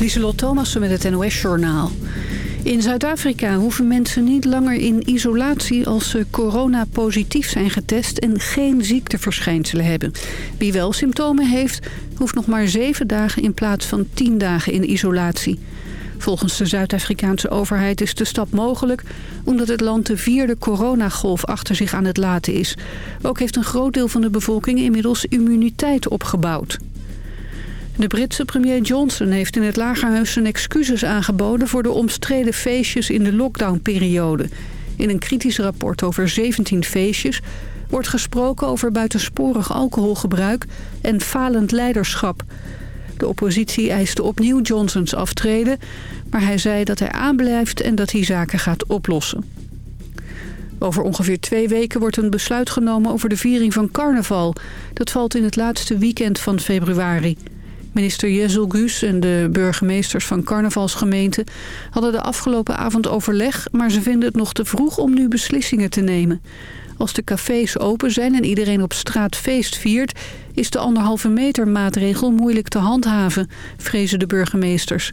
Lieselot Thomassen met het NOS-journaal. In Zuid-Afrika hoeven mensen niet langer in isolatie als ze corona-positief zijn getest en geen ziekteverschijnselen hebben. Wie wel symptomen heeft, hoeft nog maar zeven dagen in plaats van tien dagen in isolatie. Volgens de Zuid-Afrikaanse overheid is de stap mogelijk... omdat het land de vierde coronagolf achter zich aan het laten is. Ook heeft een groot deel van de bevolking inmiddels immuniteit opgebouwd. De Britse premier Johnson heeft in het Lagerhuis zijn excuses aangeboden... voor de omstreden feestjes in de lockdownperiode. In een kritisch rapport over 17 feestjes wordt gesproken over buitensporig alcoholgebruik en falend leiderschap. De oppositie eiste opnieuw Johnsons aftreden, maar hij zei dat hij aanblijft en dat hij zaken gaat oplossen. Over ongeveer twee weken wordt een besluit genomen over de viering van carnaval. Dat valt in het laatste weekend van februari. Minister Jezel Guus en de burgemeesters van carnavalsgemeenten hadden de afgelopen avond overleg, maar ze vinden het nog te vroeg om nu beslissingen te nemen. Als de cafés open zijn en iedereen op straat feest viert... is de anderhalve meter maatregel moeilijk te handhaven, vrezen de burgemeesters.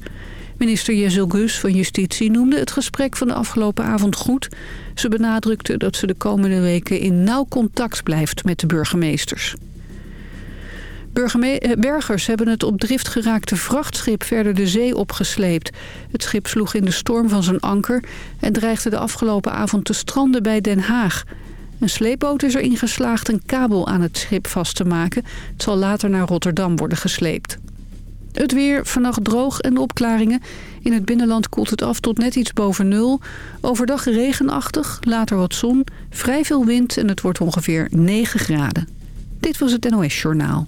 Minister Jezel Gus van Justitie noemde het gesprek van de afgelopen avond goed. Ze benadrukte dat ze de komende weken in nauw contact blijft met de burgemeesters. Eh, bergers hebben het op drift geraakte vrachtschip verder de zee opgesleept. Het schip sloeg in de storm van zijn anker en dreigde de afgelopen avond te stranden bij Den Haag. Een sleepboot is erin geslaagd een kabel aan het schip vast te maken. Het zal later naar Rotterdam worden gesleept. Het weer, vannacht droog en opklaringen. In het binnenland koelt het af tot net iets boven nul. Overdag regenachtig, later wat zon, vrij veel wind en het wordt ongeveer 9 graden. Dit was het NOS Journaal.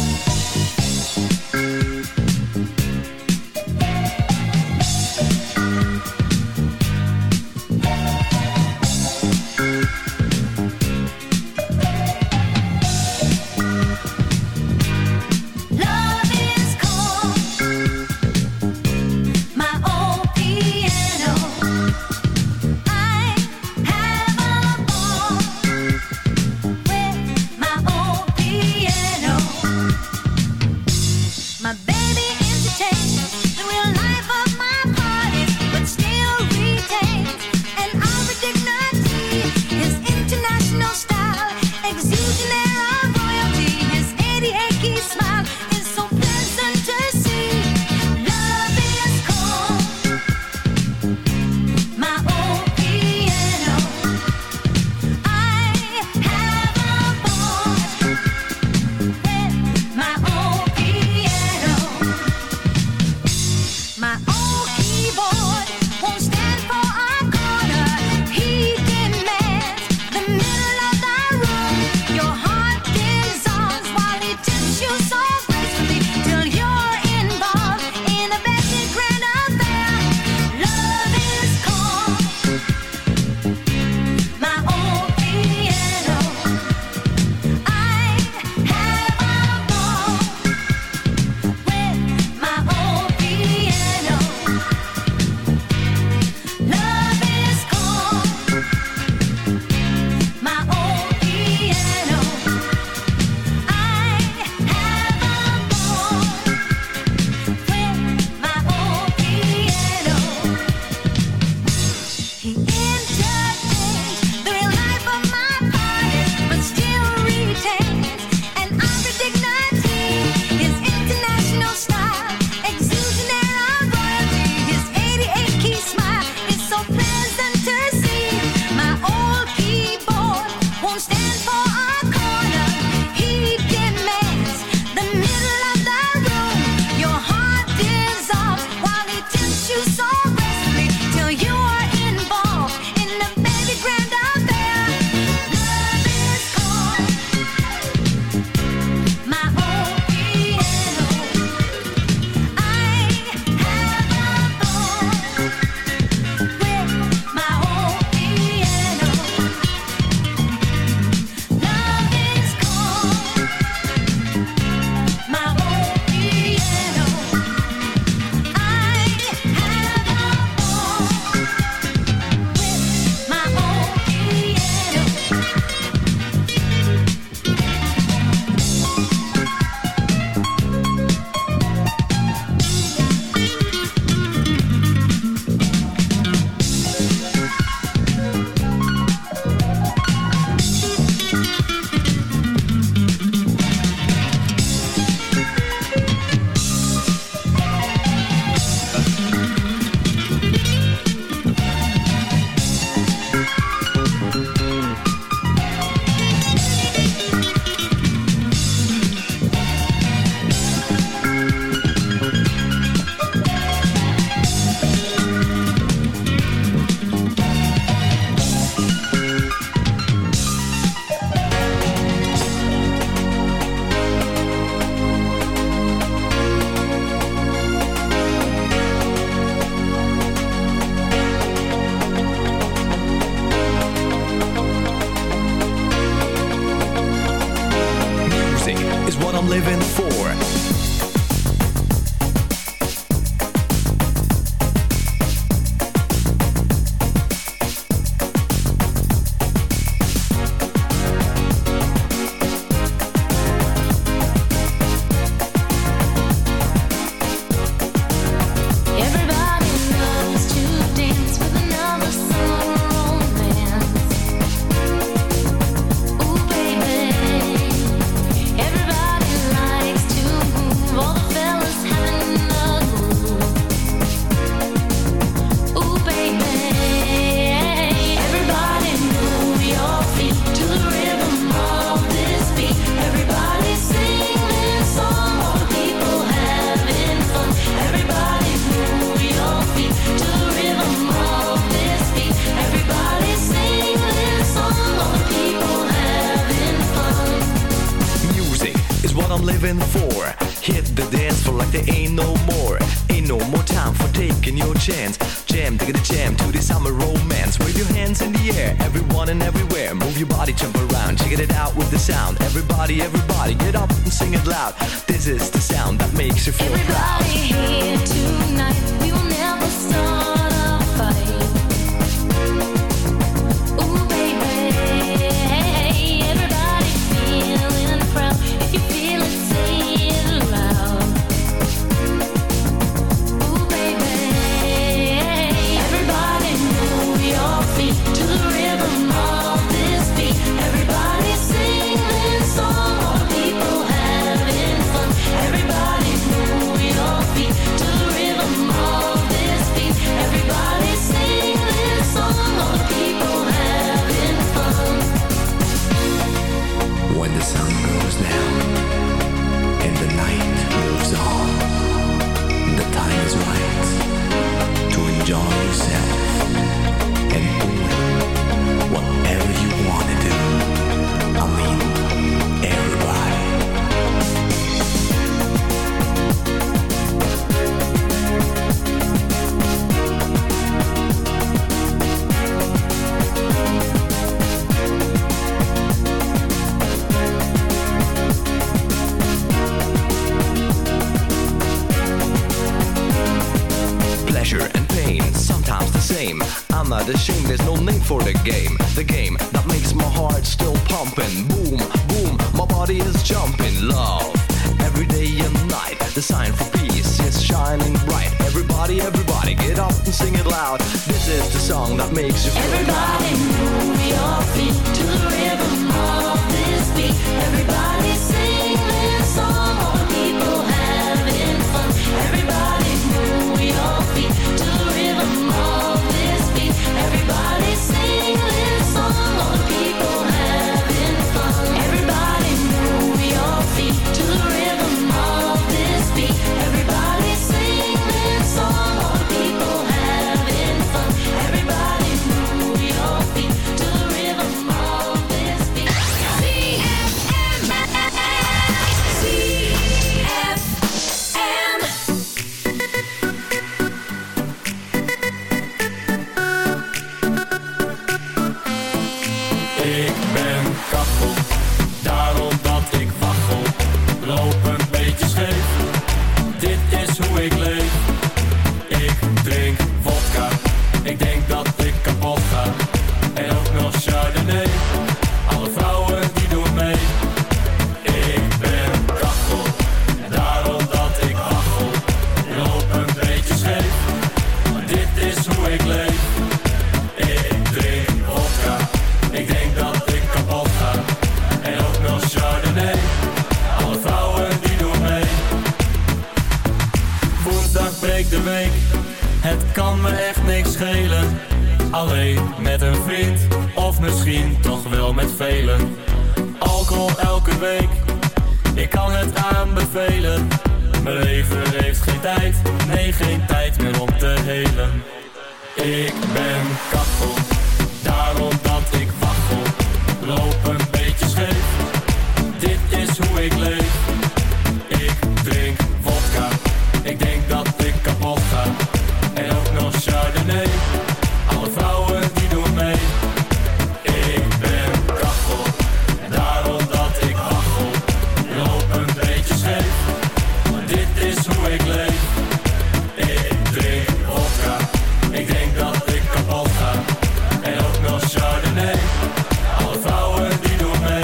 Alle vrouwen die doen mee.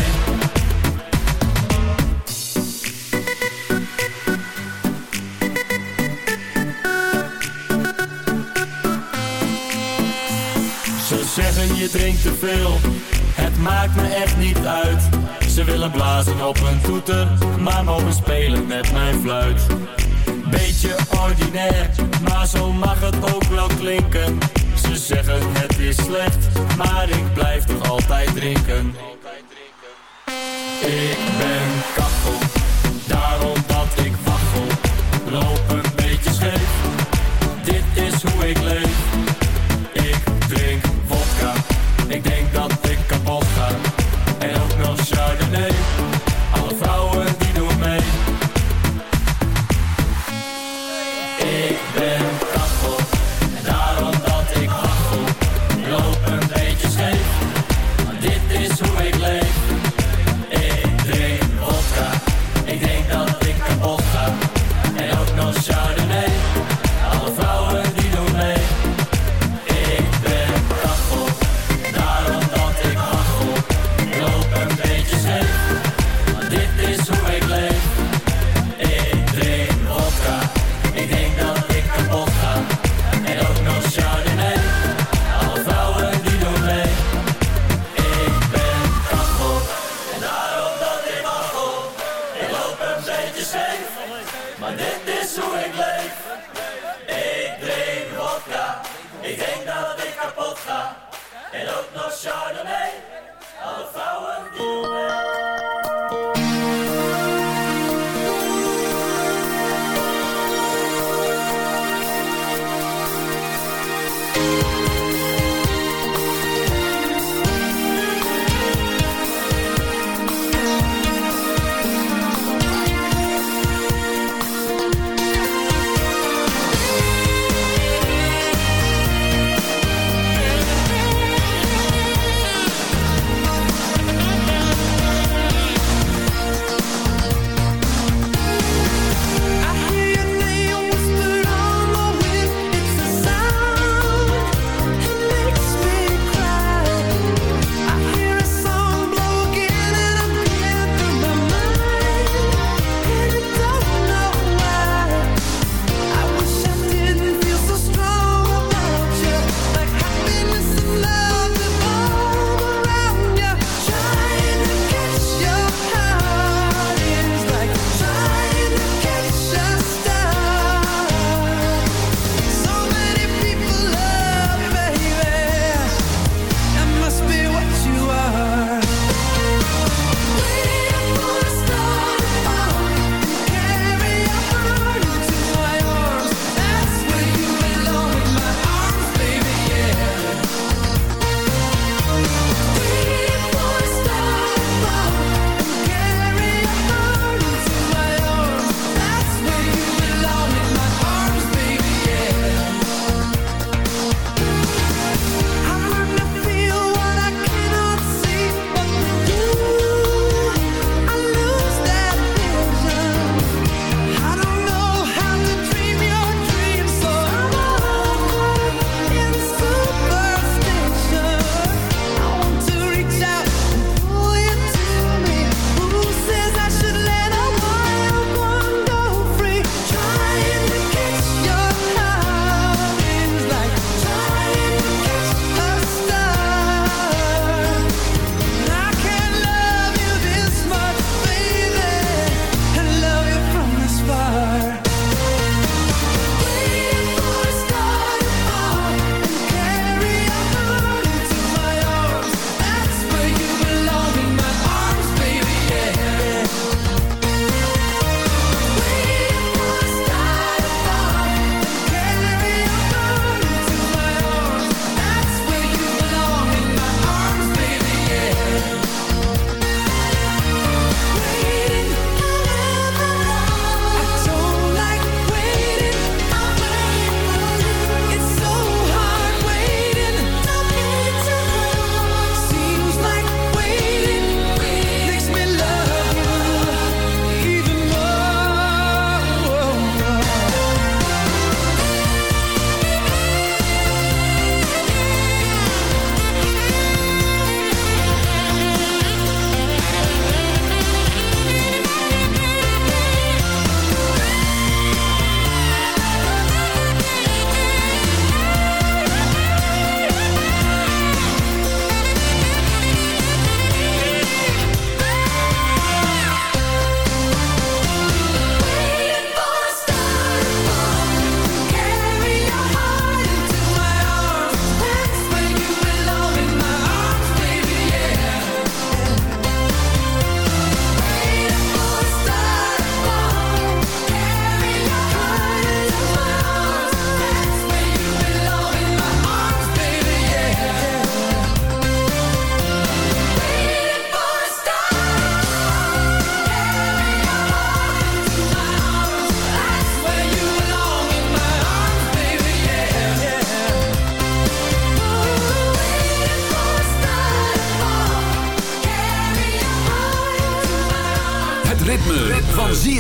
Ze zeggen je drinkt te veel, het maakt me echt niet uit. Ze willen blazen op een toeter, maar mogen spelen met mijn fluit. Beetje ordinair, maar zo mag het ook wel klinken. Ze zeggen het is slecht, maar ik blijf toch altijd drinken. Ik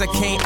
I can't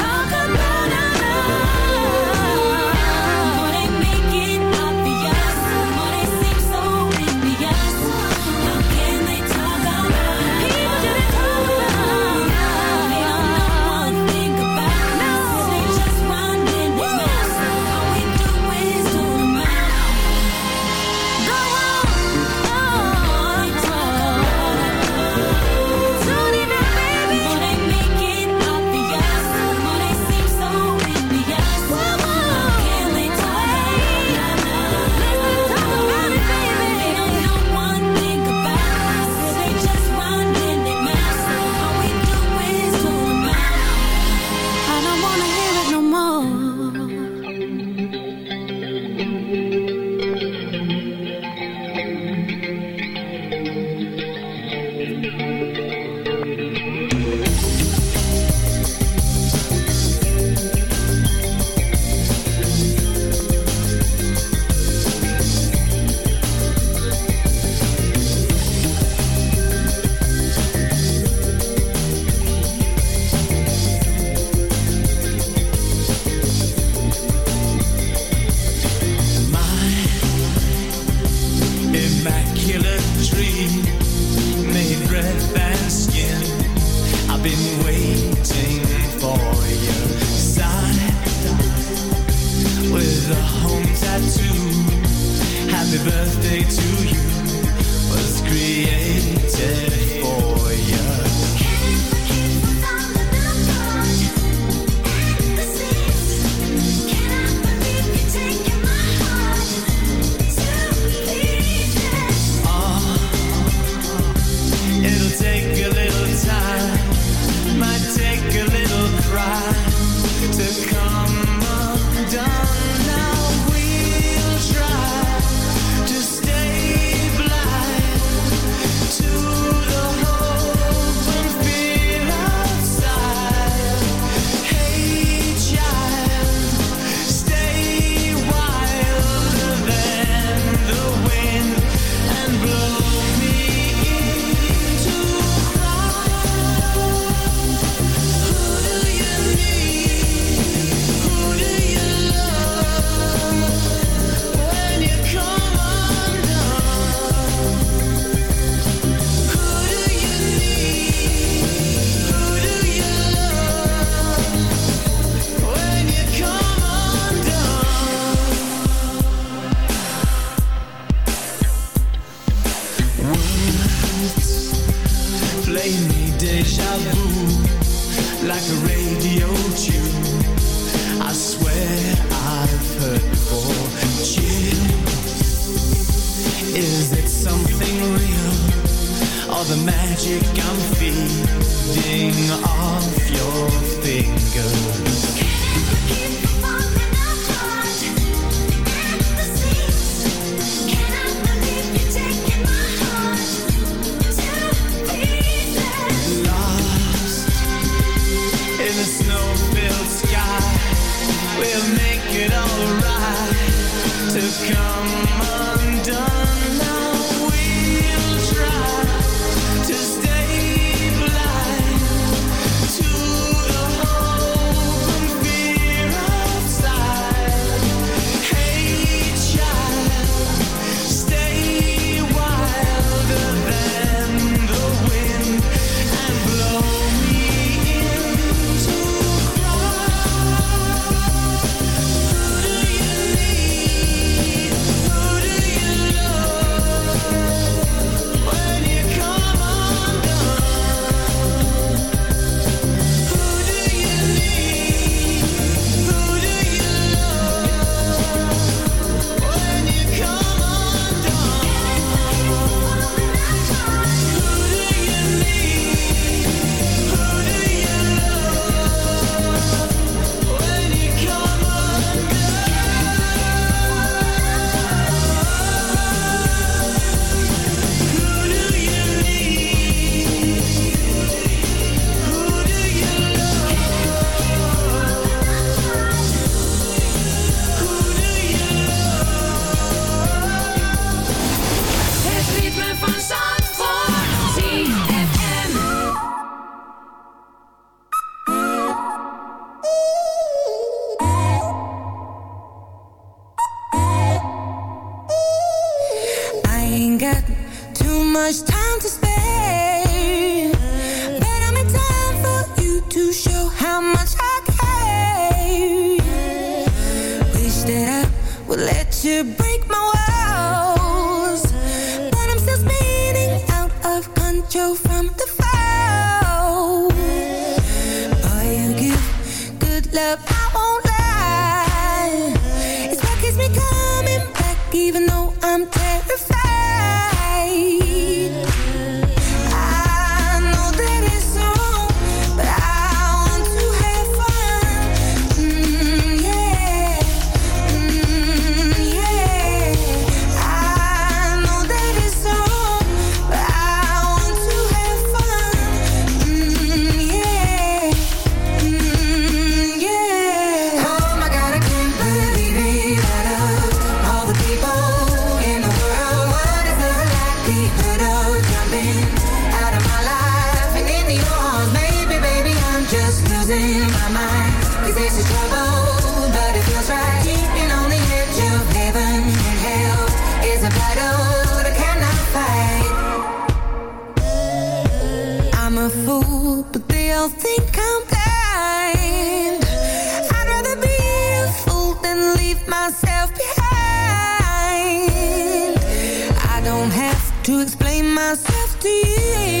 to you.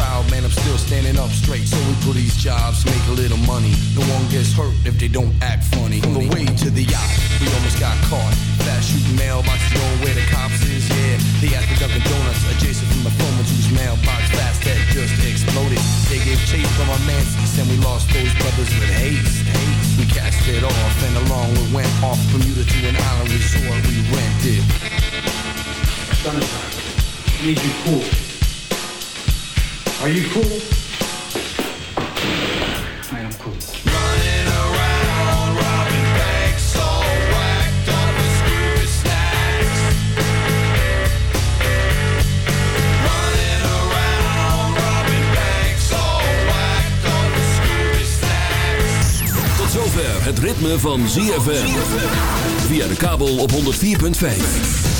crowd, man. I'm still standing up straight. So we do these jobs, make a little money. No one gets hurt if they don't act funny. On the way to the yacht, we almost got caught. Fast shooting mailboxes, knowing where the cops is. Yeah, they at the Dunkin' Donuts, adjacent from the phone whose mailbox fast that just exploded. They gave chase from our Mancy's and we lost those brothers with haste. haste. We cast it off and along we went off Bermuda to an island resort we rented. Sunshine, need you cool. Are you cool? I am cool. Running around, robbing banks, all whacked up with Scooby snacks. Running around, robbing banks, all whacked up with Scooby snacks. Tot zover het ritme van ZFM. Via de kabel op 104.5.